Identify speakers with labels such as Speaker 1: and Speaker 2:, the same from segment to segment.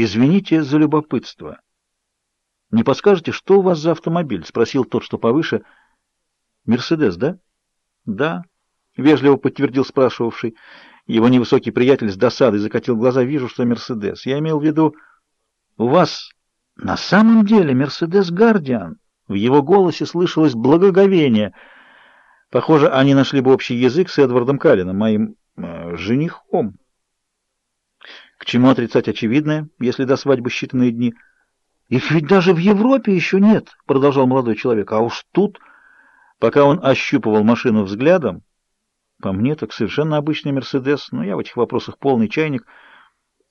Speaker 1: Извините за любопытство. Не подскажете, что у вас за автомобиль? Спросил тот, что повыше. Мерседес, да? Да, вежливо подтвердил спрашивавший. Его невысокий приятель с досадой закатил глаза. Вижу, что Мерседес. Я имел в виду, у вас на самом деле Мерседес Гардиан. В его голосе слышалось благоговение. Похоже, они нашли бы общий язык с Эдвардом Каллином, моим э, женихом. К чему отрицать очевидное, если до свадьбы считанные дни? Их ведь даже в Европе еще нет, продолжал молодой человек. А уж тут, пока он ощупывал машину взглядом, по мне так совершенно обычный Мерседес, но я в этих вопросах полный чайник.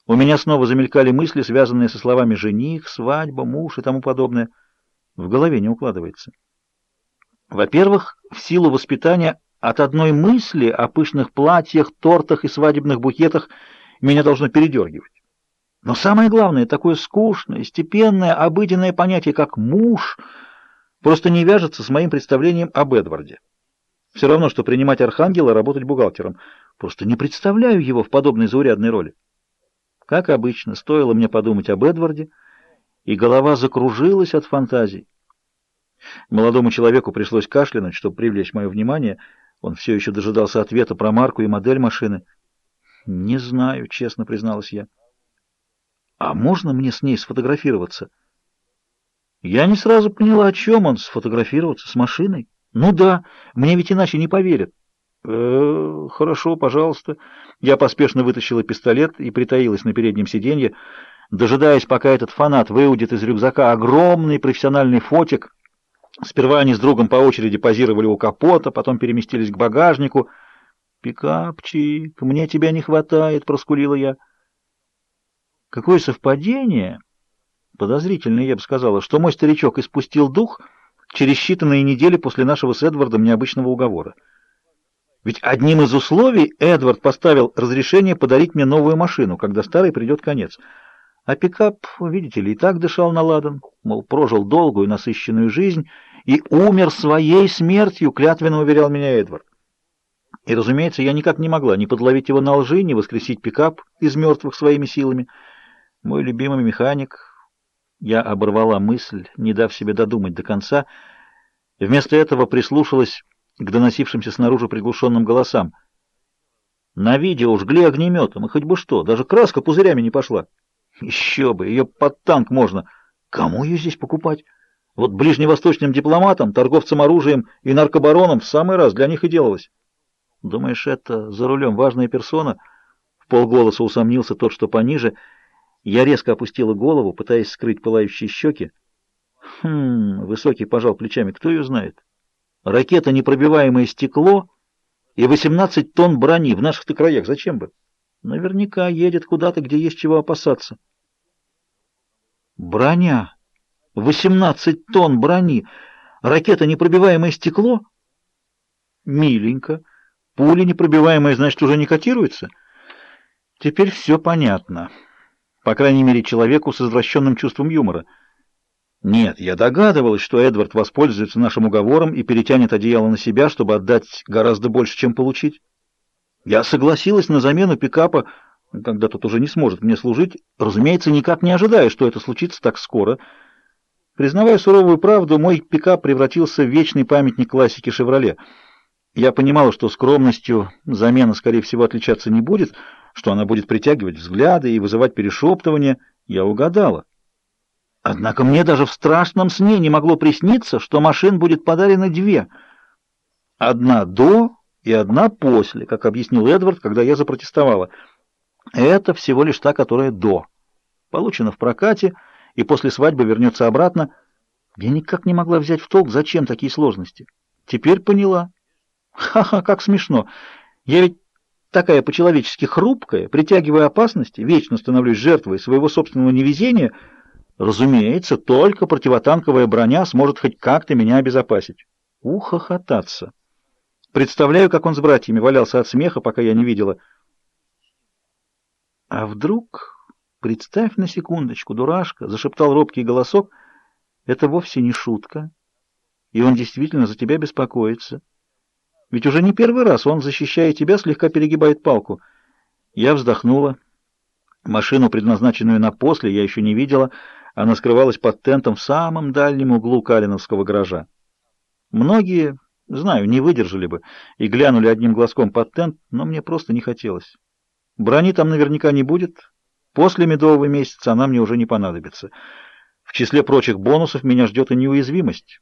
Speaker 1: У меня снова замелькали мысли, связанные со словами «жених», «свадьба», «муж» и тому подобное. В голове не укладывается. Во-первых, в силу воспитания от одной мысли о пышных платьях, тортах и свадебных букетах меня должно передергивать. Но самое главное, такое скучное, степенное, обыденное понятие, как «муж», просто не вяжется с моим представлением об Эдварде. Все равно, что принимать архангела, работать бухгалтером. Просто не представляю его в подобной заурядной роли. Как обычно, стоило мне подумать об Эдварде, и голова закружилась от фантазий. Молодому человеку пришлось кашлянуть, чтобы привлечь мое внимание. Он все еще дожидался ответа про марку и модель машины. «Не знаю», — честно призналась я. «А можно мне с ней сфотографироваться?» Я не сразу поняла, о чем он сфотографироваться с машиной. «Ну да, мне ведь иначе не поверят». «Э -э, «Хорошо, пожалуйста». Я поспешно вытащила пистолет и притаилась на переднем сиденье, дожидаясь, пока этот фанат выудит из рюкзака огромный профессиональный фотик. Сперва они с другом по очереди позировали у капота, потом переместились к багажнику. «Пикапчик, мне тебя не хватает», — проскулила я. «Какое совпадение!» Подозрительно, я бы сказала, что мой старичок испустил дух — через считанные недели после нашего с Эдвардом необычного уговора. Ведь одним из условий Эдвард поставил разрешение подарить мне новую машину, когда старой придет конец. А пикап, видите ли, и так дышал на ладан, мол, прожил долгую насыщенную жизнь и умер своей смертью, клятвенно уверял меня Эдвард. И, разумеется, я никак не могла ни подловить его на лжи, ни воскресить пикап из мертвых своими силами. Мой любимый механик, я оборвала мысль, не дав себе додумать до конца. Вместо этого прислушалась к доносившимся снаружи приглушенным голосам. На видео жгли огнеметом, и хоть бы что, даже краска пузырями не пошла. Еще бы, ее под танк можно. Кому ее здесь покупать? Вот ближневосточным дипломатам, торговцам оружием и наркобаронам в самый раз для них и делалось. Думаешь, это за рулем важная персона? В полголоса усомнился тот, что пониже — я резко опустила голову, пытаясь скрыть пылающие щеки. Хм, высокий пожал плечами. Кто ее знает? Ракета непробиваемое стекло и 18 тонн брони в наших-то краях. Зачем бы? Наверняка едет куда-то, где есть чего опасаться. Броня. 18 тонн брони. Ракета непробиваемое стекло? Миленько. Пуля непробиваемая, значит, уже не котируется? Теперь все понятно. По крайней мере, человеку с извращенным чувством юмора. Нет, я догадывалась, что Эдвард воспользуется нашим уговором и перетянет одеяло на себя, чтобы отдать гораздо больше, чем получить. Я согласилась на замену пикапа, когда тот уже не сможет мне служить, разумеется, никак не ожидая, что это случится так скоро. Признавая суровую правду, мой пикап превратился в вечный памятник классики «Шевроле». Я понимала, что скромностью замена, скорее всего, отличаться не будет, что она будет притягивать взгляды и вызывать перешептывания, я угадала. Однако мне даже в страшном сне не могло присниться, что машин будет подарено две. Одна до и одна после, как объяснил Эдвард, когда я запротестовала. Это всего лишь та, которая до. Получена в прокате и после свадьбы вернется обратно. Я никак не могла взять в толк, зачем такие сложности. Теперь поняла. Ха-ха, как смешно. Я ведь такая по-человечески хрупкая, притягивая опасности, вечно становлюсь жертвой своего собственного невезения, разумеется, только противотанковая броня сможет хоть как-то меня обезопасить. Ухохотаться. Представляю, как он с братьями валялся от смеха, пока я не видела. А вдруг, представь на секундочку, дурашка, зашептал робкий голосок, это вовсе не шутка, и он действительно за тебя беспокоится. Ведь уже не первый раз он, защищая тебя, слегка перегибает палку. Я вздохнула. Машину, предназначенную на после, я еще не видела. Она скрывалась под тентом в самом дальнем углу Калиновского гаража. Многие, знаю, не выдержали бы и глянули одним глазком под тент, но мне просто не хотелось. Брони там наверняка не будет. После медового месяца она мне уже не понадобится. В числе прочих бонусов меня ждет и неуязвимость.